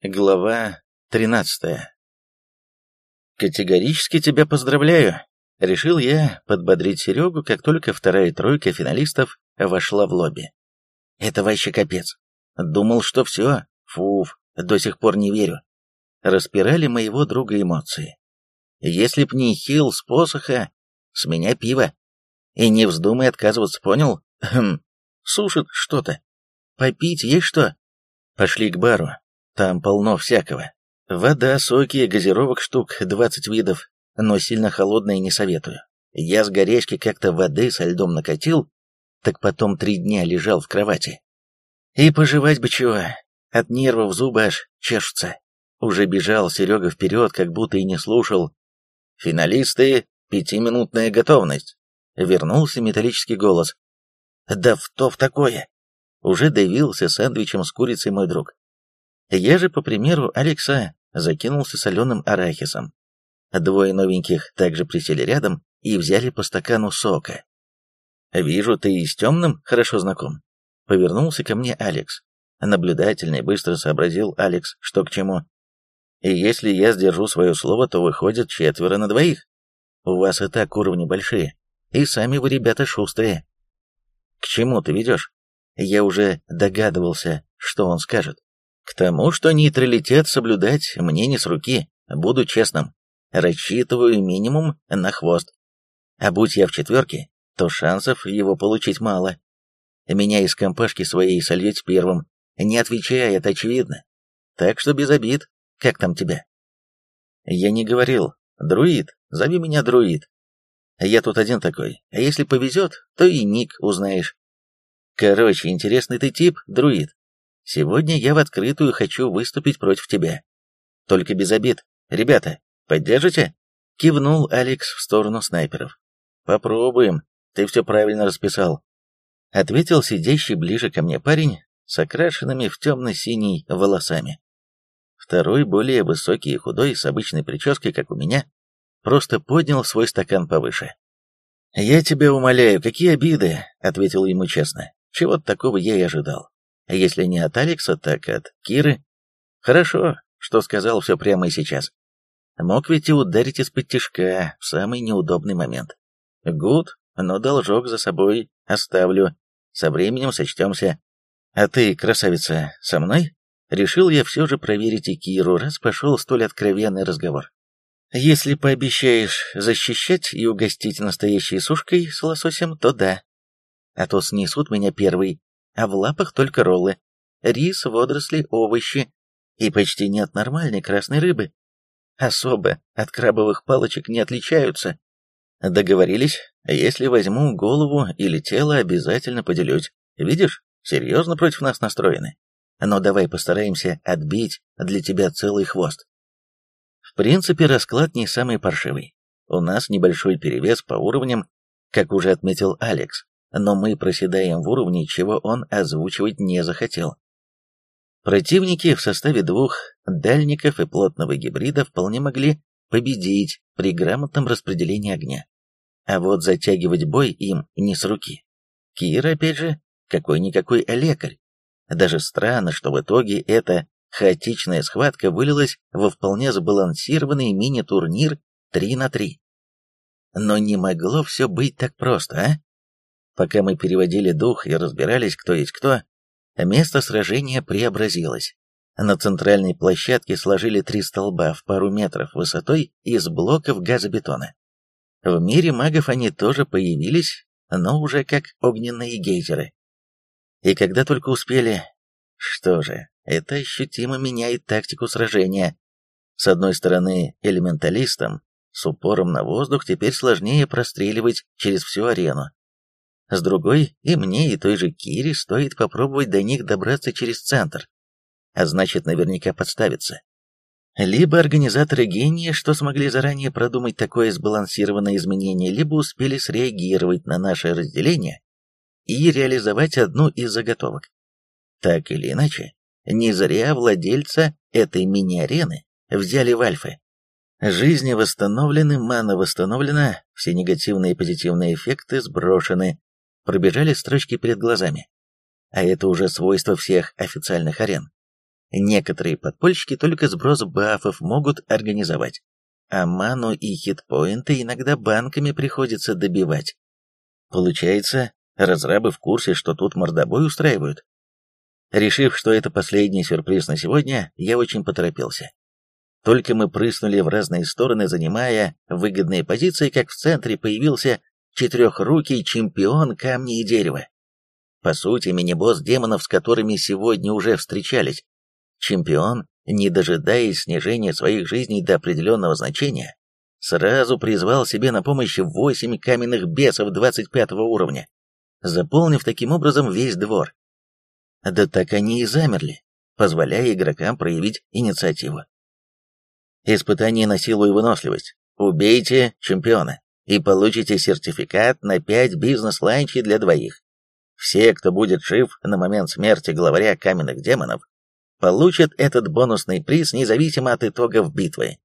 Глава 13 «Категорически тебя поздравляю!» Решил я подбодрить Серегу, как только вторая тройка финалистов вошла в лобби. «Это вообще капец. Думал, что все. Фуф, до сих пор не верю». Распирали моего друга эмоции. «Если б не хил с посоха, с меня пиво. И не вздумай отказываться, понял? Хм, сушит что-то. Попить есть что? Пошли к бару, там полно всякого. Вода, соки, газировок штук, 20 видов, но сильно холодные не советую. Я с горячки как-то воды со льдом накатил, так потом три дня лежал в кровати. И пожевать бы чего, от нервов зубы аж чешутся. Уже бежал Серега вперед, как будто и не слушал. «Финалисты, пятиминутная готовность!» Вернулся металлический голос. «Да в то в такое!» Уже давился сэндвичем с курицей мой друг. Я же, по примеру Алекса, закинулся соленым арахисом. Двое новеньких также присели рядом и взяли по стакану сока. «Вижу, ты и с темным хорошо знаком», — повернулся ко мне Алекс. Наблюдательный быстро сообразил Алекс, что к чему. «И если я сдержу свое слово, то выходит четверо на двоих. У вас и так уровни большие, и сами вы, ребята, шустрые». «К чему ты ведешь?» Я уже догадывался, что он скажет. К тому, что нейтралитет соблюдать мне не с руки, буду честным. Рассчитываю минимум на хвост. А будь я в четверке, то шансов его получить мало. Меня из компашки своей сольете первым, не отвечая, это очевидно. Так что без обид. Как там тебя? Я не говорил. Друид, зови меня друид. Я тут один такой, а если повезет, то и ник узнаешь. Короче, интересный ты тип, друид. Сегодня я в открытую хочу выступить против тебя. Только без обид. Ребята, поддержите?» Кивнул Алекс в сторону снайперов. «Попробуем. Ты все правильно расписал». Ответил сидящий ближе ко мне парень с окрашенными в темно-синий волосами. Второй, более высокий и худой, с обычной прической, как у меня, просто поднял свой стакан повыше. «Я тебя умоляю, какие обиды?» — ответил ему честно. «Чего-то такого я и ожидал. Если не от Алекса, так от Киры. Хорошо, что сказал все прямо и сейчас. Мог ведь и ударить из-под тишка в самый неудобный момент. Гуд, но должок за собой оставлю. Со временем сочтемся. А ты, красавица, со мной? Решил я все же проверить и Киру, раз пошел столь откровенный разговор. Если пообещаешь защищать и угостить настоящей сушкой с лососем, то да. А то снесут меня первый а в лапах только роллы, рис, водоросли, овощи и почти нет нормальной красной рыбы. Особо от крабовых палочек не отличаются. Договорились, если возьму голову или тело, обязательно поделюсь. Видишь, серьезно против нас настроены. Но давай постараемся отбить для тебя целый хвост. В принципе, расклад не самый паршивый. У нас небольшой перевес по уровням, как уже отметил Алекс но мы проседаем в уровне, чего он озвучивать не захотел. Противники в составе двух дальников и плотного гибрида вполне могли победить при грамотном распределении огня. А вот затягивать бой им не с руки. Кира, опять же, какой-никакой лекарь. Даже странно, что в итоге эта хаотичная схватка вылилась во вполне сбалансированный мини-турнир 3 на 3. Но не могло все быть так просто, а? Пока мы переводили дух и разбирались, кто есть кто, место сражения преобразилось. На центральной площадке сложили три столба в пару метров высотой из блоков газобетона. В мире магов они тоже появились, но уже как огненные гейзеры. И когда только успели... Что же, это ощутимо меняет тактику сражения. С одной стороны, элементалистам с упором на воздух теперь сложнее простреливать через всю арену, с другой, и мне, и той же Кире стоит попробовать до них добраться через центр. А значит, наверняка подставиться. Либо организаторы гения, что смогли заранее продумать такое сбалансированное изменение, либо успели среагировать на наше разделение и реализовать одну из заготовок. Так или иначе, не зря владельца этой мини-арены взяли в альфы. Жизни восстановлены, мана восстановлена, все негативные и позитивные эффекты сброшены, пробежали строчки перед глазами. А это уже свойство всех официальных арен. некоторые подпольщики только сброс бафов могут организовать, а ману и хитпоинты иногда банками приходится добивать. Получается, разрабы в курсе, что тут мордобой устраивают. Решив, что это последний сюрприз на сегодня, я очень поторопился. Только мы прыснули в разные стороны, занимая выгодные позиции, как в центре появился четырехрукий чемпион камня и дерева. По сути, мини-босс демонов, с которыми сегодня уже встречались. Чемпион, не дожидаясь снижения своих жизней до определенного значения, сразу призвал себе на помощь восемь каменных бесов 25 уровня, заполнив таким образом весь двор. Да так они и замерли, позволяя игрокам проявить инициативу. Испытание на силу и выносливость. Убейте чемпиона и получите сертификат на 5 бизнес-ланчей для двоих. Все, кто будет жив на момент смерти главаря каменных демонов, получат этот бонусный приз независимо от итогов битвы.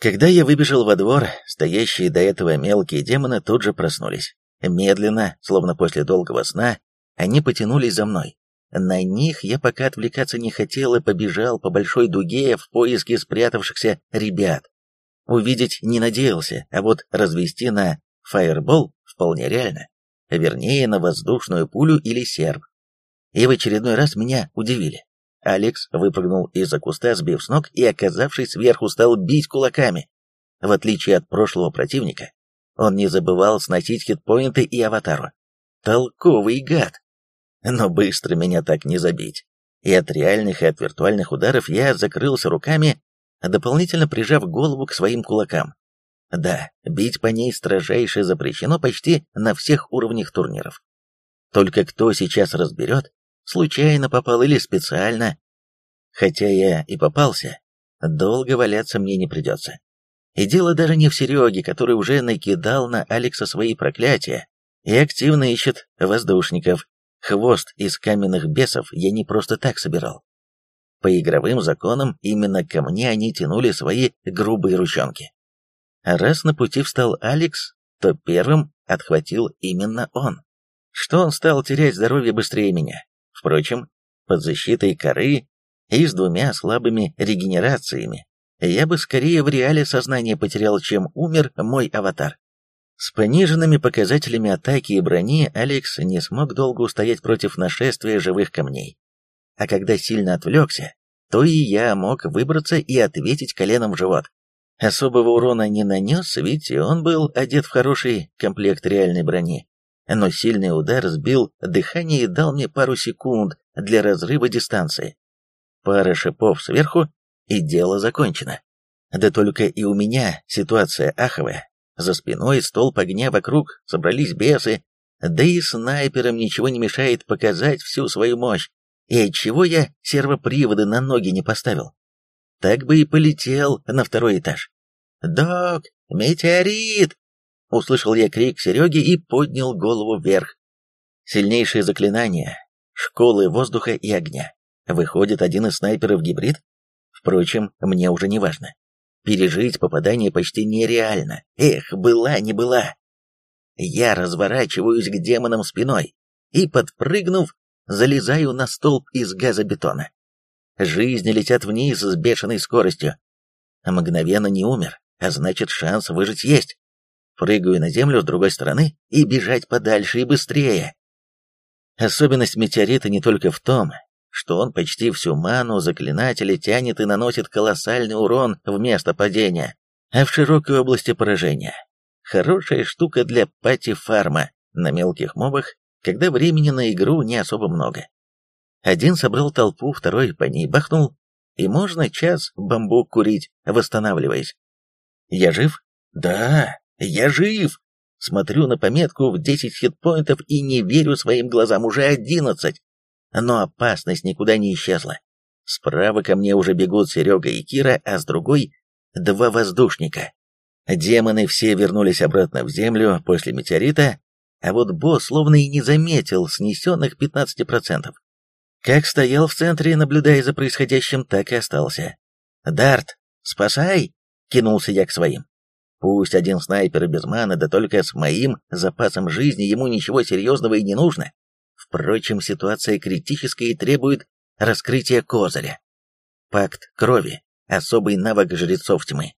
Когда я выбежал во двор, стоящие до этого мелкие демоны тут же проснулись. Медленно, словно после долгого сна, они потянулись за мной. На них я пока отвлекаться не хотел и побежал по большой дуге в поиске спрятавшихся ребят. Увидеть не надеялся, а вот развести на фаербол вполне реально. Вернее, на воздушную пулю или серб. И в очередной раз меня удивили. Алекс выпрыгнул из-за куста, сбив с ног, и, оказавшись сверху, стал бить кулаками. В отличие от прошлого противника, он не забывал сносить хитпоинты и аватару. Толковый гад! Но быстро меня так не забить. И от реальных и от виртуальных ударов я закрылся руками, дополнительно прижав голову к своим кулакам. Да, бить по ней строжайше запрещено почти на всех уровнях турниров. Только кто сейчас разберет, случайно попал или специально. Хотя я и попался, долго валяться мне не придется. И дело даже не в Сереге, который уже накидал на Алекса свои проклятия и активно ищет воздушников. Хвост из каменных бесов я не просто так собирал. По игровым законам именно ко мне они тянули свои грубые ручонки. Раз на пути встал Алекс, то первым отхватил именно он. Что он стал терять здоровье быстрее меня. Впрочем, под защитой коры и с двумя слабыми регенерациями я бы скорее в реале сознание потерял, чем умер мой аватар. С пониженными показателями атаки и брони Алекс не смог долго устоять против нашествия живых камней а когда сильно отвлекся, то и я мог выбраться и ответить коленом в живот. Особого урона не нанес, ведь он был одет в хороший комплект реальной брони. Но сильный удар сбил дыхание и дал мне пару секунд для разрыва дистанции. Пара шипов сверху, и дело закончено. Да только и у меня ситуация аховая. За спиной столб огня вокруг собрались бесы, да и снайперам ничего не мешает показать всю свою мощь. И отчего я сервоприводы на ноги не поставил? Так бы и полетел на второй этаж. «Док, метеорит!» Услышал я крик Сереги и поднял голову вверх. Сильнейшее заклинание, школы воздуха и огня. Выходит, один из снайперов гибрид? Впрочем, мне уже не важно. Пережить попадание почти нереально. Эх, была не была. Я разворачиваюсь к демонам спиной и, подпрыгнув, залезаю на столб из газобетона. Жизни летят вниз с бешеной скоростью. Мгновенно не умер, а значит шанс выжить есть. Прыгаю на землю с другой стороны и бежать подальше и быстрее. Особенность метеорита не только в том, что он почти всю ману заклинателя тянет и наносит колоссальный урон в место падения, а в широкой области поражения. Хорошая штука для пати-фарма на мелких мобах когда времени на игру не особо много. Один собрал толпу, второй по ней бахнул, и можно час бамбук курить, восстанавливаясь. Я жив? Да, я жив! Смотрю на пометку в 10 хитпоинтов и не верю своим глазам, уже 11. Но опасность никуда не исчезла. Справа ко мне уже бегут Серега и Кира, а с другой — два воздушника. Демоны все вернулись обратно в землю после метеорита, а вот босс словно и не заметил снесенных 15%. Как стоял в центре, наблюдая за происходящим, так и остался. «Дарт, спасай!» — кинулся я к своим. Пусть один снайпер без маны, да только с моим запасом жизни ему ничего серьезного и не нужно. Впрочем, ситуация критическая и требует раскрытия козыря. пакт крови, особый навык жрецов тьмы.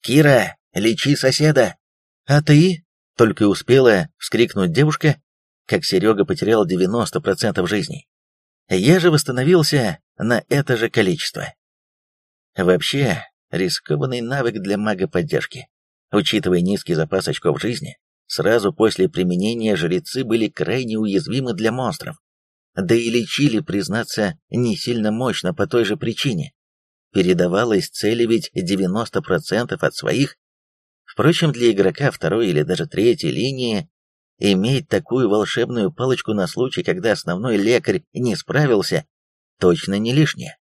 «Кира, лечи соседа!» «А ты?» — только успела вскрикнуть девушка, как Серега потерял 90% жизни. Я же восстановился на это же количество. Вообще, рискованный навык для мага поддержки. Учитывая низкий запас очков жизни, сразу после применения жрецы были крайне уязвимы для монстров. Да и лечили, признаться, не сильно мощно по той же причине. Передавалось цели ведь 90% от своих. Впрочем, для игрока второй или даже третьей линии иметь такую волшебную палочку на случай, когда основной лекарь не справился, точно не лишнее.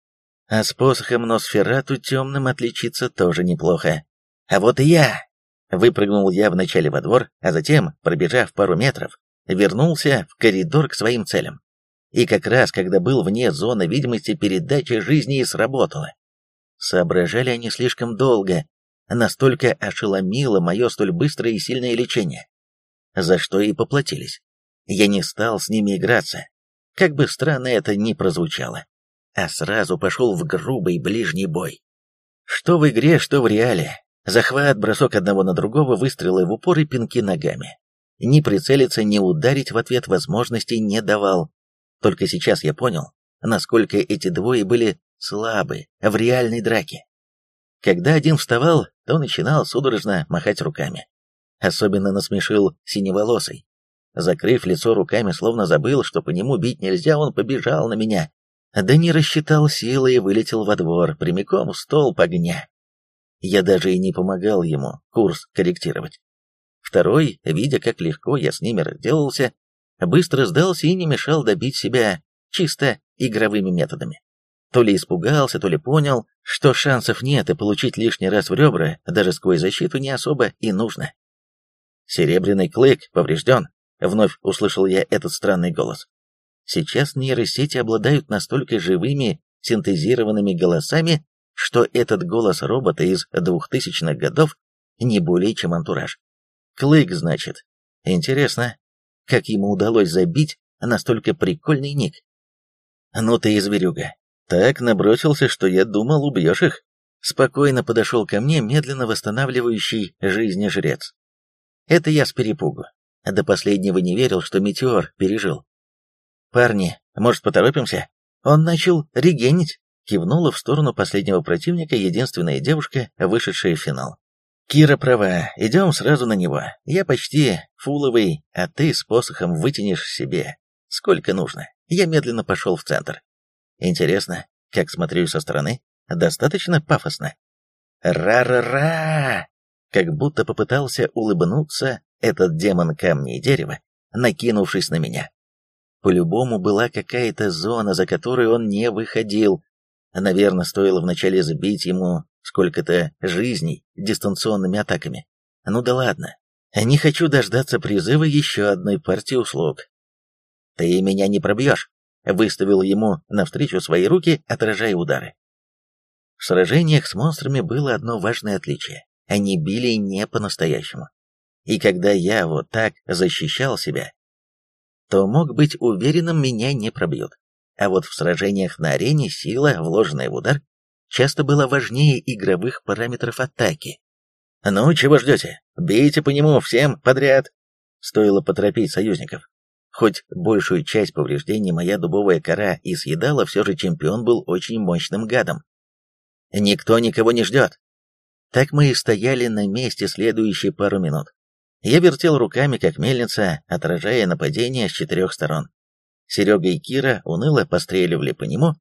А с посохом Носферату темным отличиться тоже неплохо. А вот и я! Выпрыгнул я вначале во двор, а затем, пробежав пару метров, вернулся в коридор к своим целям. И как раз, когда был вне зоны видимости, передача жизни и сработала. Соображали они слишком долго, настолько ошеломило мое столь быстрое и сильное лечение. За что и поплатились. Я не стал с ними играться, как бы странно это ни прозвучало, а сразу пошел в грубый ближний бой. Что в игре, что в реале. Захват, бросок одного на другого, выстрелы в упор и пинки ногами. Ни прицелиться, ни ударить в ответ возможностей не давал. Только сейчас я понял, насколько эти двое были слабы в реальной драке. Когда один вставал, то начинал судорожно махать руками. Особенно насмешил синеволосый. Закрыв лицо руками, словно забыл, что по нему бить нельзя, он побежал на меня. Да не рассчитал силы и вылетел во двор, прямиком в столб огня. Я даже и не помогал ему курс корректировать. Второй, видя, как легко я с ними разделался, быстро сдался и не мешал добить себя чисто игровыми методами. То ли испугался, то ли понял, что шансов нет, и получить лишний раз в ребра даже сквозь защиту не особо и нужно. «Серебряный клык поврежден», — вновь услышал я этот странный голос. Сейчас нейросети обладают настолько живыми, синтезированными голосами, что этот голос робота из двухтысячных годов не более чем антураж. Клык, значит. Интересно, как ему удалось забить настолько прикольный ник? Ну ты и зверюга, так набросился, что я думал, убьешь их. Спокойно подошел ко мне медленно восстанавливающий жизни жрец. Это я с перепугу. До последнего не верил, что метеор пережил. «Парни, может, поторопимся?» Он начал регенить, кивнула в сторону последнего противника единственная девушка, вышедшая в финал. «Кира права, идем сразу на него. Я почти фуловый, а ты с посохом вытянешь себе. Сколько нужно?» Я медленно пошел в центр. Интересно, как смотрю со стороны? Достаточно пафосно. Ра-ра-ра! Как будто попытался улыбнуться этот демон камня и дерева, накинувшись на меня. По-любому была какая-то зона, за которую он не выходил. Наверное, стоило вначале сбить ему сколько-то жизней дистанционными атаками. Ну да ладно. Не хочу дождаться призыва еще одной партии услуг. Ты меня не пробьешь выставил ему навстречу свои руки, отражая удары. В сражениях с монстрами было одно важное отличие. Они били не по-настоящему. И когда я вот так защищал себя, то мог быть уверенным, меня не пробьют. А вот в сражениях на арене сила, вложенная в удар, часто была важнее игровых параметров атаки. «Ну, чего ждете? Бейте по нему всем подряд!» Стоило поторопить союзников. Хоть большую часть повреждений моя дубовая кора и съедала, все же чемпион был очень мощным гадом. Никто никого не ждет. Так мы и стояли на месте следующие пару минут. Я вертел руками, как мельница, отражая нападение с четырех сторон. Серега и Кира уныло постреливали по нему,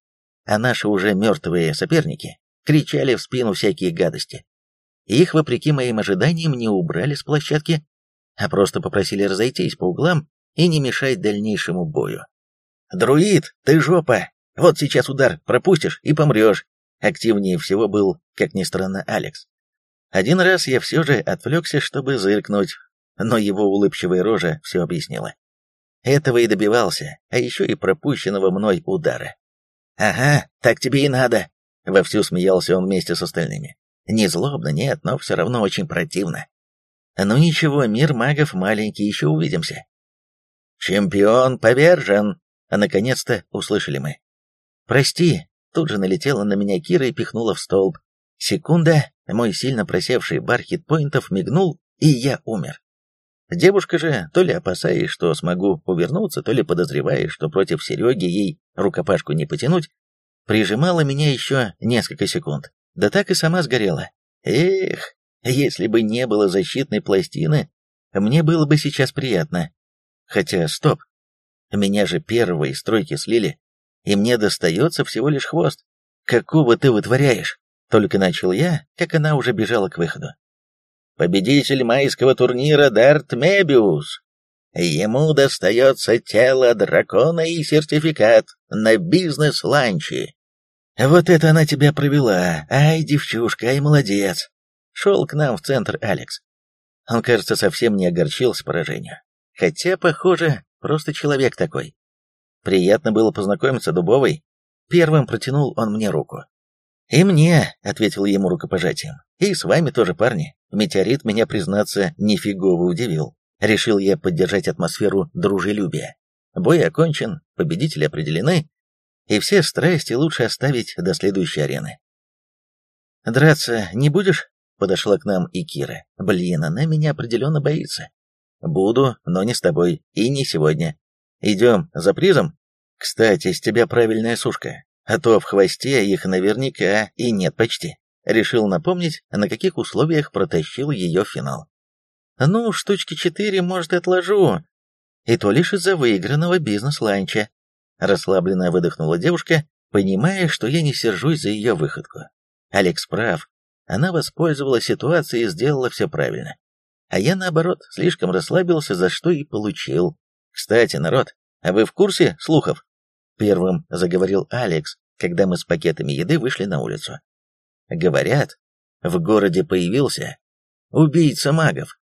а наши уже мертвые соперники кричали в спину всякие гадости. Их, вопреки моим ожиданиям, не убрали с площадки, а просто попросили разойтись по углам и не мешать дальнейшему бою. «Друид, ты жопа! Вот сейчас удар пропустишь и помрешь!» Активнее всего был, как ни странно, Алекс. Один раз я все же отвлекся, чтобы зыркнуть, но его улыбчивая рожа все объяснила. Этого и добивался, а еще и пропущенного мной удара. «Ага, так тебе и надо!» — вовсю смеялся он вместе с остальными. Не злобно, нет, но все равно очень противно. «Ну ничего, мир магов маленький, еще увидимся. «Чемпион повержен!» — а наконец-то услышали мы. «Прости», Тут же налетела на меня Кира и пихнула в столб. Секунда, мой сильно просевший бар хитпоинтов мигнул, и я умер. Девушка же, то ли опасаясь, что смогу увернуться, то ли подозревая, что против Сереги ей рукопашку не потянуть, прижимала меня еще несколько секунд. Да так и сама сгорела. Эх, если бы не было защитной пластины, мне было бы сейчас приятно. Хотя, стоп, меня же из стройки слили, и мне достается всего лишь хвост. Какого ты вытворяешь? Только начал я, как она уже бежала к выходу. Победитель майского турнира Дарт Мебиус. Ему достается тело дракона и сертификат на бизнес-ланчи. Вот это она тебя провела. Ай, девчушка, ай, молодец. Шел к нам в центр Алекс. Он, кажется, совсем не огорчился поражению. Хотя, похоже, просто человек такой. Приятно было познакомиться, Дубовой. Первым протянул он мне руку. «И мне», — ответил ему рукопожатием. «И с вами тоже, парни. Метеорит меня, признаться, нифигово удивил. Решил я поддержать атмосферу дружелюбия. Бой окончен, победители определены, и все страсти лучше оставить до следующей арены. «Драться не будешь?» — подошла к нам и Кира. «Блин, она меня определенно боится». «Буду, но не с тобой, и не сегодня. Идем за призом? Кстати, с тебя правильная сушка, а то в хвосте их наверняка и нет почти». Решил напомнить, на каких условиях протащил ее финал. «Ну, штучки четыре, может, отложу. И то лишь из-за выигранного бизнес-ланча». Расслабленно выдохнула девушка, понимая, что я не сержусь за ее выходку. Алекс прав. Она воспользовалась ситуацией и сделала все правильно. А я, наоборот, слишком расслабился, за что и получил. Кстати, народ, а вы в курсе слухов? Первым заговорил Алекс, когда мы с пакетами еды вышли на улицу. Говорят, в городе появился убийца магов.